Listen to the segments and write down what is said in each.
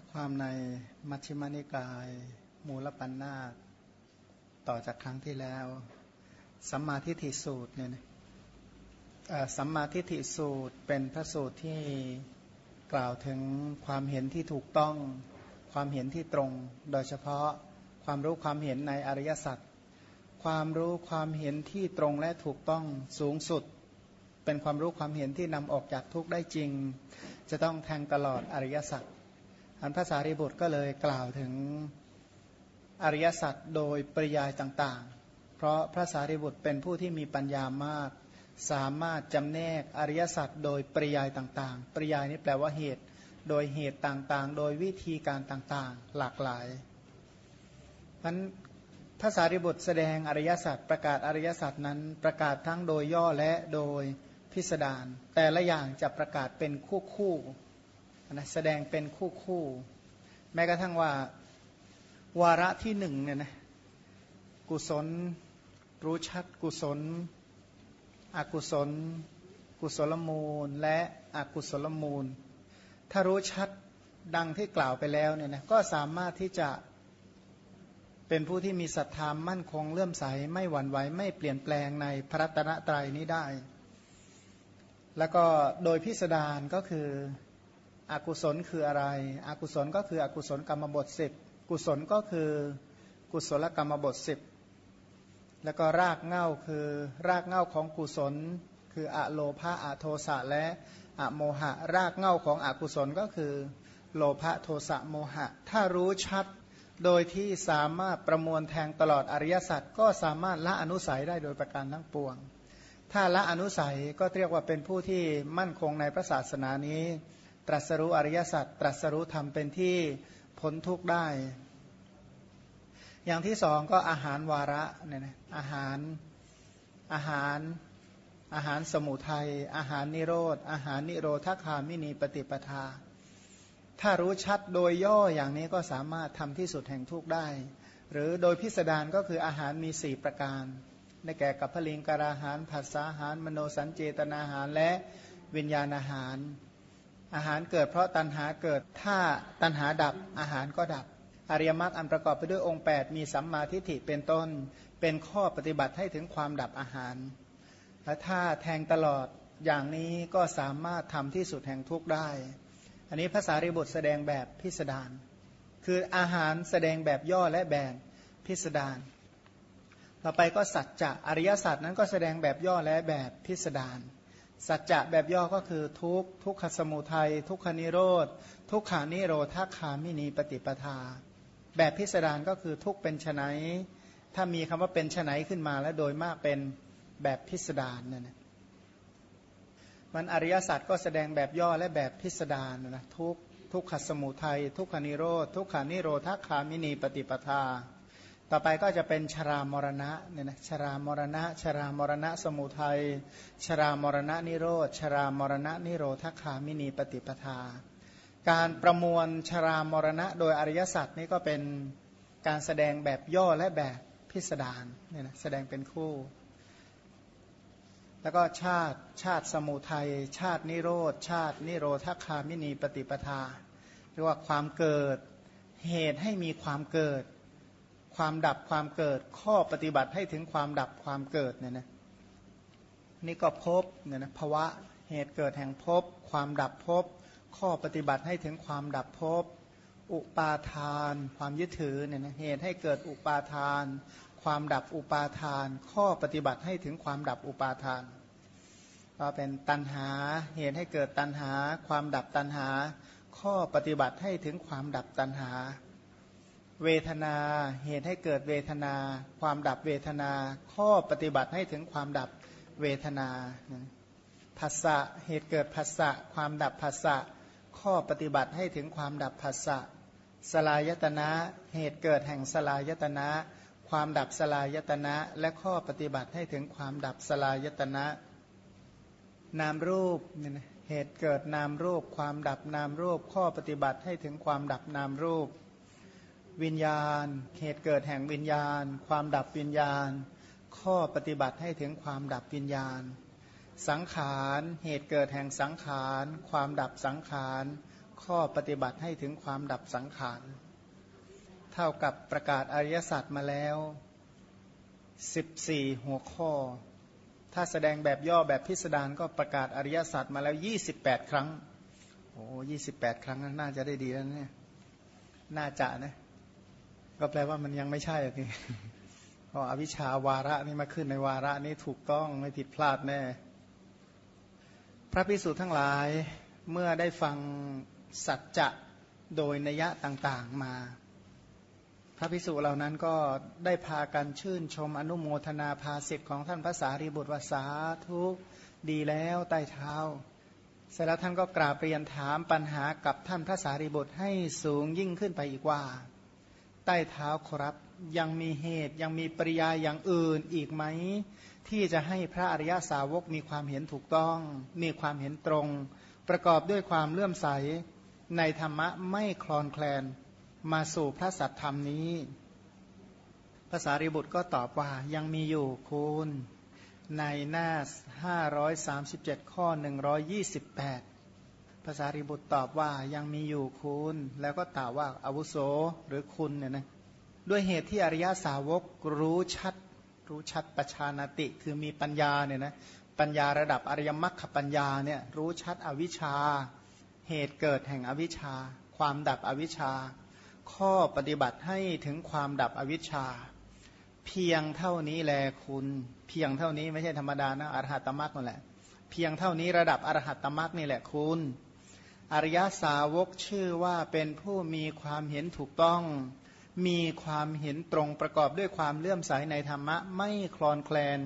ข้อความในมัชฌิมานิกาย มูลปัญนาตต่อจากครั้งที่แล้ว สัมมาทิฏฐิสูตรเนี่ยสัมมาทิฏฐิสูตรเป็นพระสูตรที่กล่าวถึงความเห็นที่ถูกต้อง ความเห็นที่ตรง โดยเฉพาะความรู้ความเห็นในอริยสัจความรู้ความเห็นที่ตรงและถูกต้องสูงสุด เป็นความรู้ความเห็นที่นำออกจากทุกข์ได้จริง จะต้องแทงตลอดอริยสัจ อันภาษาริบุตรก็เลยกล่าวถึงอริยสัจโดยปริยายต่างๆ เพราะพระสารีบุตรเป็นผู้ที่มีปัญญามาก สามารถจำแนกอริยสัจโดยปริยายต่างๆ ปริยายนี้แปลว่าเหตุ โดยเหตุต่างๆ โดยวิธีการต่างๆ หลากหลายนั้นพระสารีบุตรแสดงอริยสัจประกาศอริยสัจนั้นประกาศทั้งโดยย่อและโดยพิสดารแต่ละอย่างจะประกาศเป็นคู่คู่ นะแสดงเป็นคู่คู่ แม้กระทั่งว่า วาระที่หนึ่งเนี่ยนะกุศลรู้ชัดกุศล อกุศล กุศลมูลและอกุศลมูล ถ้ารู้ชัดดังที่กล่าวไปแล้วเนี่ยนะก็สามารถที่จะเป็นผู้ที่มีศรัทธามั่นคงเลื่อมใสไม่หวั่นไหวไม่เปลี่ยนแปลงในพระตนะตรัยนี้ได้ แล้วก็โดยพิสดารก็คือ อกุศลคืออะไร อกุศลก็คืออกุศลกรรมบทสิบกุศลก็คือกุศลกรรมบทสิบแล้วก็รากเง่าคือรากเง่าของกุศล คืออะโลภะอะโทสะและอะโมหะ รากเง่าของอกุศลก็คือโลภะโทสะโมหะ ถ้ารู้ชัดโดยที่สามารถประมวลแทงตลอดอริยสัจก็สามารถละอนุสัยได้โดยประการทั้งปวง ถ้าละอนุสัยก็เรียกว่าเป็นผู้ที่มั่นคงในพระศาสนานี้ ตรัสรู้อริยสัจตรัสรู้ธรรมเป็นที่พ้นทุกข์ได้ อย่างที่สองก็อาหารวาระเนี่ยนะอาหารอาหารอาหารสมุทัยอาหารนิโรธ อาหารนิโรธคามินีปฏิปทา ถ้ารู้ชัดโดยย่ออย่างนี้ก็สามารถทำที่สุดแห่งทุกข์ได้ หรือโดยพิสดารก็คืออาหารมีสี่ประการได้แก่กับพลิงกราหารผัสสาหาร มโนสัญเจตนาหารและวิญญาณอาหาร อาหารเกิดเพราะตัณหาเกิดถ้าตัณหาดับอาหารก็ดับ อริยมรรคอันประกอบไปด้วยองค์ 8 มีสัมมาทิฏฐิเป็นต้น เป็นข้อปฏิบัติให้ถึงความดับอาหาร และถ้าแทงตลอดอย่างนี้ก็สามารถทำที่สุดแห่งทุกข์ได้ อันนี้ภาษาริบุตรแสดงแบบพิสดารคืออาหารแสดงแบบย่อและแบบพิสดารต่อไปก็สัจจะอริยสัจนั้นก็แสดงแบบย่อและแบบพิสดาร สัจจะแบบย่อก็คือทุกทุกขสมุทัย ทุกขนิโรธ ทุกขานิโรธาคามินีปฏิปทา แบบพิสดารก็คือทุกเป็นไฉนถ้ามีคำว่าเป็นไฉนขึ้นมาแล้วโดยมากเป็นแบบพิสดารนี่ยนะมันอริยสัจก็แสดงแบบย่อและแบบพิสดารนะทุกทุกขสมุทัย ทุกขานิโรธ ทุกขานิโรธาคามินีปฏิปทา ต่อไปก็จะเป็นชรามรณะเนี่ยนะชรามรณะ ชรามรณะสมุทัย ชรามรณะนิโรธ ชรามรณะนิโรธคามินีปฏิปทา การประมวลชรามรณะโดยอริยสัจนี่ก็เป็นการแสดงแบบย่อและแบบพิสดารเนี่ยนะแสดงเป็นคู่ แล้วก็ชาติชาติสมุทัย ชาตินิโรธ ชาตินิโรธคามินีปฏิปทาเรียกว่าความเกิดเหตุให้มีความเกิด ความดับความเกิด ข้อปฏิบัติให้ถึงความดับความเกิดเนี่ยนะนี่ก็พบเนี่ยนะภาวะเหตุเกิดแห่งพบ ความดับพบ ข้อปฏิบัติให้ถึงความดับพบ อุปาทาน ความยึดถือเนี่ยนะเหตุให้เกิดอุปาทาน ความดับอุปาทาน ข้อปฏิบัติให้ถึงความดับอุปาทานก็เป็นตัณหาเหตุให้เกิดตัณหา ความดับตัณหา ข้อปฏิบัติให้ถึงความดับตัณหา เวทนาเหตุให้เกิดเวทนา ความดับเวทนา ข้อปฏิบัติให้ถึงความดับเวทนาภาษะเหตุเกิดภาษะความดับภาษะข้อปฏิบัติให้ถึงความดับภาษะสลายตนะเหตุเกิดแห่งสลายตนะความดับสลายตนะ และข้อปฏิบัติให้ถึงความดับสลายตนะ นามรูปเหตุเกิดนามรูป ความดับนามรูป ข้อปฏิบัติให้ถึงความดับนามรูป วิญญาณ เหตุเกิดแห่งวิญญาณ ความดับวิญญาณ ข้อปฏิบัติให้ถึงความดับวิญญาณ สังขาร เหตุเกิดแห่งสังขาร ความดับสังขาร ข้อปฏิบัติให้ถึงความดับสังขาร เท่ากับประกาศอริยสัจมาแล้ว 14 หัวข้อ ถ้าแสดงแบบย่อแบบพิสดารก็ประกาศอริยสัจมาแล้ว 28 ครั้ง โอ้ยี่สิบแปดครั้งน่าจะได้ดีแล้วเนี่ย น่าจะนะ ก็แปลว่ามันยังไม่ใช่อะพี่เพราะอวิชชาวาระนี่มาขึ้นในวาระนี้ถูกต้องไม่ผิดพลาดแน่ พระพิสุทั้งหลายเมื่อได้ฟังสัจจะโดยนัยะต่างๆมา พระพิสุเหล่านั้นก็ได้พากันชื่นชมอนุโมทนาภาสิทธิ์ของท่านพระสารีบุตรวสาทุกดีแล้วใต้เท้า เสร็จแล้วท่านก็กราบเรียนถามปัญหากับท่านพระสารีบุตรให้สูงยิ่งขึ้นไปอีกว่า ใต้เท้าครับ ยังมีเหตุยังมีปริยาอย่างอื่นอีกไหม ที่จะให้พระอริยสาวกมีความเห็นถูกต้อง มีความเห็นตรง ประกอบด้วยความเลื่อมใสในธรรมะไม่คลอนแคลนมาสู่พระสัตธรรมนี้ภาษาริบุตรก็ตอบว่ายังมีอยู่คุณในหน้า 537 ข้อ 128 ภาษาริบุตรตอบว่ายังมีอยู่คุณ แล้วก็ตอบว่าอาวุโสหรือคุณเนี่ยนะด้วยเหตุที่อริยสาวกรู้ชัด รู้ชัดปัชานติคือมีปัญญาเนี่ยนะปัญญาระดับอริยมรรคปัญญาเนี่ยรู้ชัดอวิชชา เหตุเกิดแห่งอวิชชา ความดับอวิชชา ข้อปฏิบัติให้ถึงความดับอวิชชา เพียงเท่านี้แลคุณ เพียงเท่านี้ไม่ใช่ธรรมดานะอรหัตตมรรคนั่นแหละ เพียงเท่านี้ระดับอรหัตตมรรคนี่แหละคุณ อริยสาวกชื่อว่าเป็นผู้มีความเห็นถูกต้อง มีความเห็นตรงประกอบด้วยความเลื่อมใสในธรรมะ ไม่คลอนแคลน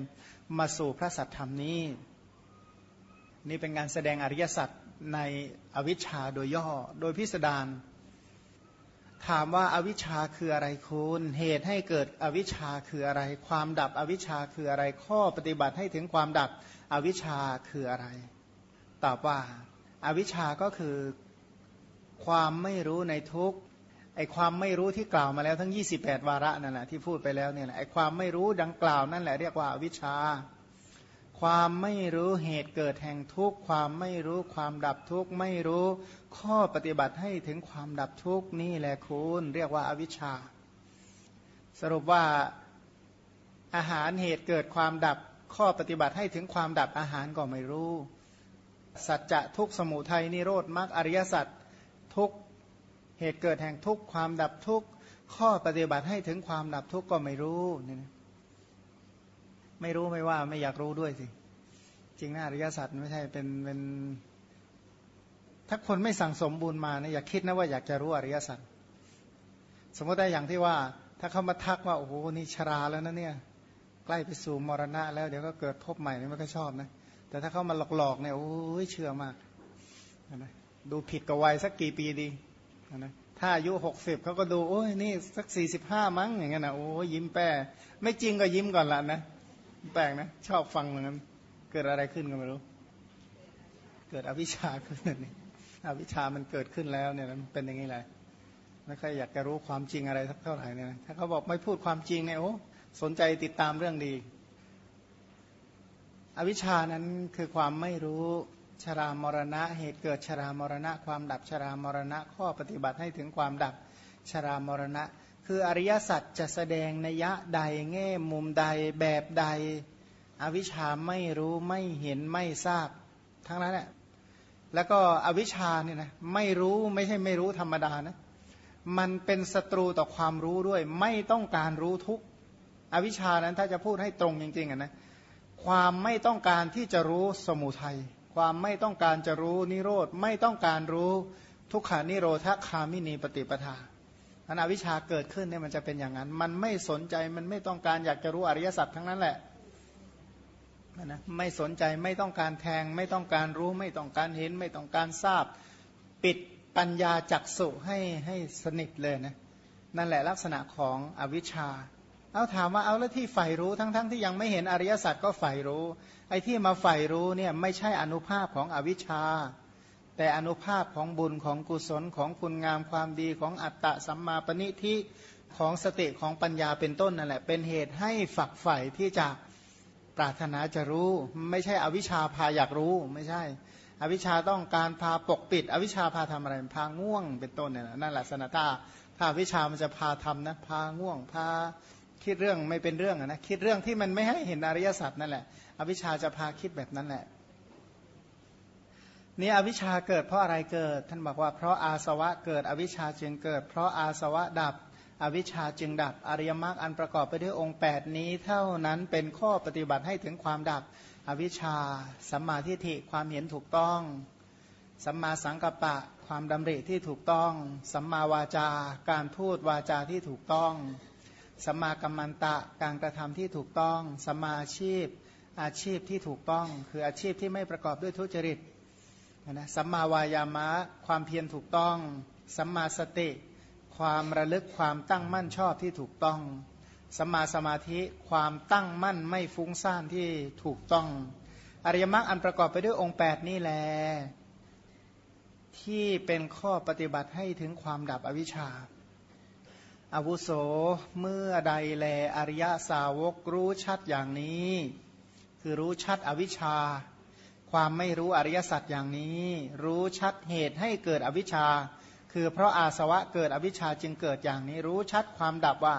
มาสู่พระสัทธรรมนี้ นี่เป็นการแสดงอริยสัจในอวิชชาโดยย่อ โดยพิสดารถามว่าอาวิชชาคืออะไรคุณ เหตุให้เกิดอวิชชาคืออะไร ความดับอวิชชาคืออะไร ข้อปฏิบัติให้ถึงความดับอวิชชาคืออะไร ตอบว่า อวิชชาก็คือความไม่รู้ในทุกไอความไม่รู้ที่กล่าวมาแล้วทั้ง 28 วาระนั่นแหละที่พูดไปแล้วเนี่ยไอความไม่รู้ดังกล่าวนั่นแหละเรียกว่าอวิชา ความไม่รู้เหตุเกิดแห่งทุกข์ ความไม่รู้ความดับทุกข์ ไม่รู้ข้อปฏิบัติให้ถึงความดับทุกข์นี่แหละคุณเรียกว่าอาวิชชา สรุปว่าอาหารเหตุเกิดความดับข้อปฏิบัติให้ถึงความดับอาหารก็ไม่รู้ สัจจะทุกสมุทัยนิโรธมรรคอริยสัจทุกเหตุเกิดแห่งทุกความดับทุกข้อปฏิบัติให้ถึงความดับทุกข์ก็ไม่รู้นี่นะไม่รู้ไม่ว่าไม่อยากรู้ด้วยสิ จริงนะอริยสัจไม่ใช่เป็นเป็นถ้าคนไม่สั่งสมบุญมาเนี่ยอย่าคิดนะว่าอยากจะรู้อริยสัจสมมติได้อย่างที่ว่า ถ้าเขามาทักว่าโอ้โหนี่ชราแล้วนะเนี่ย ใกล้ไปสู่มรณะแล้วเดี๋ยวก็เกิดพบใหม่นี่ไม่ค่อยชอบนะ แต่ถ้าเขามาหลอกๆเนี่ยโอ้ยเชื่อมากนะดูผิดกับวัยสักกี่ปีดีนะถ้าอายุหกสิบเขาก็ดูโอ้ยนี่สักสี่สิบห้ามั้งอย่างเงี้ยนะโอ้ยยิ้มแป้ไม่จริงก็ยิ้มก่อนละนะแปลกนะชอบฟังเหมือนกันเกิดอะไรขึ้นก็ไม่รู้ เกิดอวิชชาขึ้นนี่อวิชชามันเกิดขึ้นแล้วเนี่ยมันเป็นอย่างนี้แหละไม่ค่อยอยากจะรู้ความจริงอะไรสักเท่าไหร่เนี่ยถ้าเขาบอกไม่พูดความจริงเนี่ยโอ้สนใจติดตามเรื่องดี อวิชชานั้นคือความไม่รู้ชรามรณะ เหตุเกิดชรามรณะ ความดับชรามรณะ ข้อปฏิบัติให้ถึงความดับชรามรณะ คืออริยสัจจะแสดงนัยยะใดแง่มุมใดแบบใด อวิชชาไม่รู้ไม่เห็นไม่ทราบ ทั้งนั้นแหละแล้วก็อวิชชาเนี่ยนะไม่รู้ไม่ใช่ไม่รู้ธรรมดานะมันเป็นศัตรูต่อความรู้ด้วย ไม่ต้องการรู้ทุกอวิชชานั้นถ้าจะพูดให้ตรงจริงๆนะ ความไม่ต้องการที่จะรู้สมุทัย ความไม่ต้องการจะรู้นิโรธ ไม่ต้องการรู้ทุกขานิโรธคามินีปฏิปทาอันอวิชาเกิดขึ้นเนี่ยมันจะเป็นอย่างนั้น มันไม่สนใจ มันไม่ต้องการอยากจะรู้อริยสัจทั้งนั้นแหละนะ ไม่สนใจ ไม่ต้องการแทง ไม่ต้องการรู้ ไม่ต้องการเห็น ไม่ต้องการทราบ ปิดปัญญาจักสุให้ให้สนิทเลยนะ นั่นแหละลักษณะของอวิชชา เอาถามว่าเอาแล้วที่ใฝ่รู้ทั้งๆทที่ยังไม่เห็นอริยสัจก็ใฝ่รู้ ไอ้ที่มาใฝ่รู้เนี่ยไม่ใช่อนุภาพของอวิชชา แต่อนุภาพของบุญของกุศลของคุณงามความดีของอัตตะสัมมาปณิทิของสติของปัญญาเป็นต้นนั่นแหละ เป็นเหตุให้ฝักใฝ่ที่จะปรารถนาจะรู้ ไม่ใช่อวิชชาพาอยากรู้ไม่ใช่ อวิชชาต้องการพาปกปิด อวิชชาพาทำอะไรพาง่วงเป็นต้นเนี่ยนั่นแหละสนถ้าถ้าวิชามันจะพาทำนะพาง่วงพา คิดเรื่องไม่เป็นเรื่องนะคิดเรื่องที่มันไม่ให้เห็นอริยสัจนั่นแหละ อวิชชาจะพาคิดแบบนั้นแหละนี่อวิชชาเกิดเพราะอะไรเกิด ท่านบอกว่าเพราะอาสวะเกิดอวิชชาจึงเกิด เพราะอาสวะดับ อวิชชาจึงดับ อริยมรรคอันประกอบไปด้วยองค์ 8 นี้ เท่านั้นเป็นข้อปฏิบัติให้ถึงความดับ อวิชชาสัมมาทิฏฐิความเห็นถูกต้องสัมมาสังกัปปะความดำริที่ถูกต้องสัมมาวาจาการพูดวาจาที่ถูกต้อง สัมมากัมมันตะการกระทำที่ถูกต้องสัมมาอาชีพ อาชีพที่ถูกต้อง คืออาชีพที่ไม่ประกอบด้วยทุจริตนะสัมมาวายามะความเพียรถูกต้อง สัมมาสติ ความระลึกความตั้งมั่นชอบที่ถูกต้อง สัมมาสมาธิความตั้งมั่นไม่ฟุ้งซ่านที่ถูกต้อง อริยมรรคอันประกอบไปด้วยองค์ 8 นี่แหละที่เป็นข้อปฏิบัติให้ถึงความดับอวิชชา อาวุโสเมื่อใดแลอริยสาวกรู้ชัดอย่างนี้ คือรู้ชัดอวิชชา ความไม่รู้อริยสัจอย่างนี้ รู้ชัดเหตุให้เกิดอวิชชา คือเพราะอาสวะเกิดอวิชชาจึงเกิดอย่างนี้ รู้ชัดความดับว่า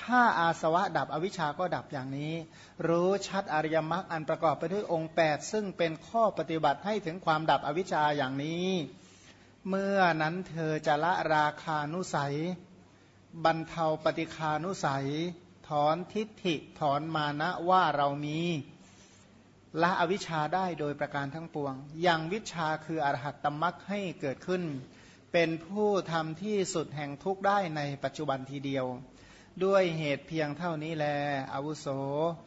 ถ้าอาสวะดับอวิชชาก็ดับอย่างนี้ รู้ชัดอริยมรรคอันประกอบไปด้วยองค์ 8 ซึ่งเป็นข้อปฏิบัติให้ถึงความดับอวิชชาอย่างนี้ เมื่อนั้นเธอจะละราคานุสัย บรรเทาปฏิคานุสัย ถอนทิฏฐิถอนมานะว่าเรามีละอวิชชาได้โดยประการทั้งปวง ยังวิชาคืออรหัตตมักให้เกิดขึ้น เป็นผู้ทำที่สุดแห่งทุกได้ในปัจจุบันทีเดียว ด้วยเหตุเพียงเท่านี้แลอาวุโส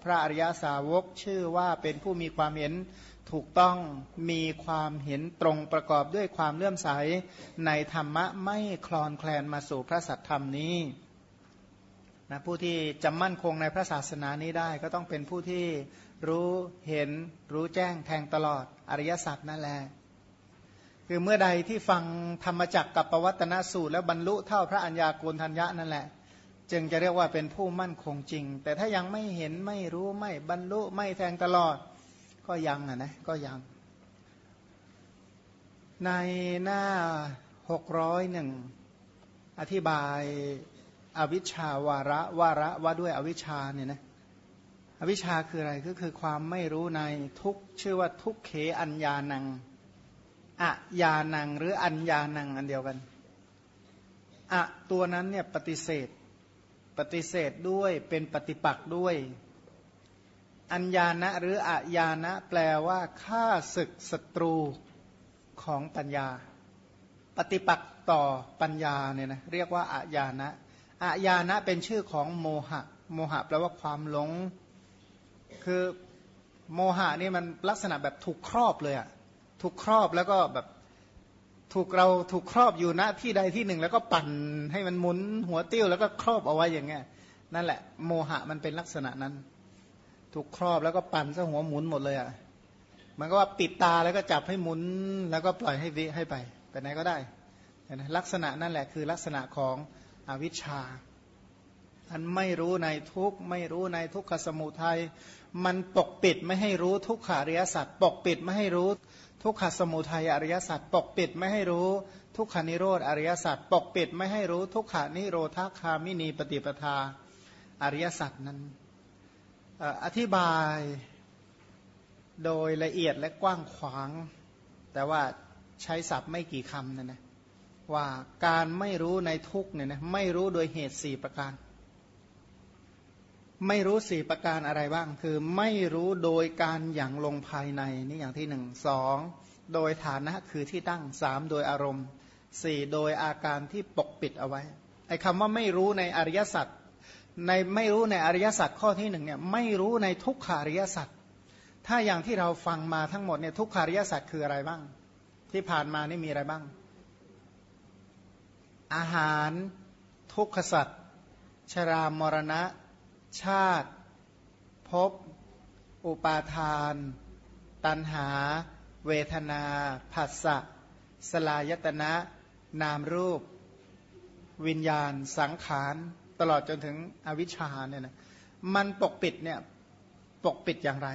พระอริยสาวกชื่อว่าเป็นผู้มีความเห็น ถูกต้องมีความเห็นตรงประกอบด้วยความเลื่อมใสในธรรมะไม่คลอนแคลนมาสู่พระสัทธรรมนี้นะผู้ที่จะมั่นคงในพระศาสนานี้ได้ ก็ต้องเป็นผู้ที่รู้เห็นรู้แจ้งแทงตลอดอริยสัจนั่นแหละคือเมื่อใดที่ฟังธรรมจักกับปวัตนสูตร แล้วบรรลุเท่าพระัญญาโกณทัญญะนั่นแหละ จึงจะเรียกว่าเป็นผู้มั่นคงจริง แต่ถ้ายังไม่เห็นไม่รู้ไม่บรรลุไม่แทงตลอด ก็ยังอะนะก็ยัง ในหน้าหกร้อยหนึ่งอธิบายอวิชชาวาระวาระว่าด้วยอวิชชาเนี่ยนะอวิชชาคืออะไรก็คือความไม่รู้ในทุกชื่อว่าทุกเขอัญญานังอะยานังหรืออัญญานังอันเดียวกันอะตัวนั้นเนี่ยปฏิเสธ ปฏิเสธด้วยเป็นปฏิปักษ์ด้วย อัญญานะหรืออะยานะแปลว่าฆ่าศึกศัตรูของปัญญา ปฏิปักษ์ต่อปัญญาเนี่ยนะเรียกว่าอะยานะอะยานะเป็นชื่อของโมหะ โมหะแปลว่าความหลง คือโมหะนี่มันลักษณะแบบถูกครอบเลยอะถูกครอบแล้วก็แบบถูกเราถูกครอบอยู่ณที่ใดที่หนึ่ง แล้วก็ปั่นให้มันหมุนหัวติ้วแล้วก็ครอบเอาไว้อย่างเงี้ยนั่นแหละ โมหะมันเป็นลักษณะนั้น ถูกครอบแล้วก็ปั่นซะหัวหมุนหมดเลยอะ่ะมันก็ว่าปิดตาแล้วก็จับให้หมุน แล้วก็ปล่อยให้วิให้ไปไปไหนก็ได้ลักษณะนั่นแหละคือลักษณะของอวิชชา อันไม่รู้ในทุกไม่รู้ในทุกขสมุทัยมันปกปิดไม่ให้รู้ทุกขาริยสัจปกปิดไม่ให้รู้ทุกขสมุทัยอริยสัจปกปิดไม่ให้รู้ทุกขานิโรธอริยสัจปกปิดไม่ให้รู้ทุกขานิโรธาคามินีปฏิปทาอริยสัจนั้น อธิบายโดยละเอียดและกว้างขวาง แต่ว่าใช้ศัพท์ไม่กี่คำนะนะว่าการไม่รู้ในทุกเนี่ยนะไม่รู้โดยเหตุสี่ประการ ไม่รู้สี่ประการอะไรบ้าง คือไม่รู้โดยการอย่างลงภายในนี่อย่างที่หนึ่งสองโดยฐานะคือที่ตั้งสามโดยอารมณ์สี่โดยอาการที่ปกปิดเอาไว้ไอ้คำว่าไม่รู้ในอริยสัจ ในไม่รู้ในอริยสัจข้อที่หนึ่งเนี่ยไม่รู้ในทุกขาริยสัจถ้าอย่างที่เราฟังมาทั้งหมดเนี่ยทุกขาริยสัจคืออะไรบ้าง ที่ผ่านมานี่มีอะไรบ้าง อาหารทุกขสัจชรามรณะ ชาติ ภพ อุปาทาน ตันหา เวทนาผัสสะ สลายตนะ นามรูป วิญญาณ สังขาร ตลอดจนถึงอวิชชาเนี่ยนะมันปกปิดเนี่ยปกปิดอย่างไร